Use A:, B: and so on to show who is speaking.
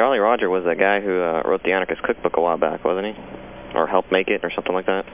A: Jolly Roger was that guy who uh, wrote the Anarchist Cookbook a while back, wasn't he? Or helped make it or something like that?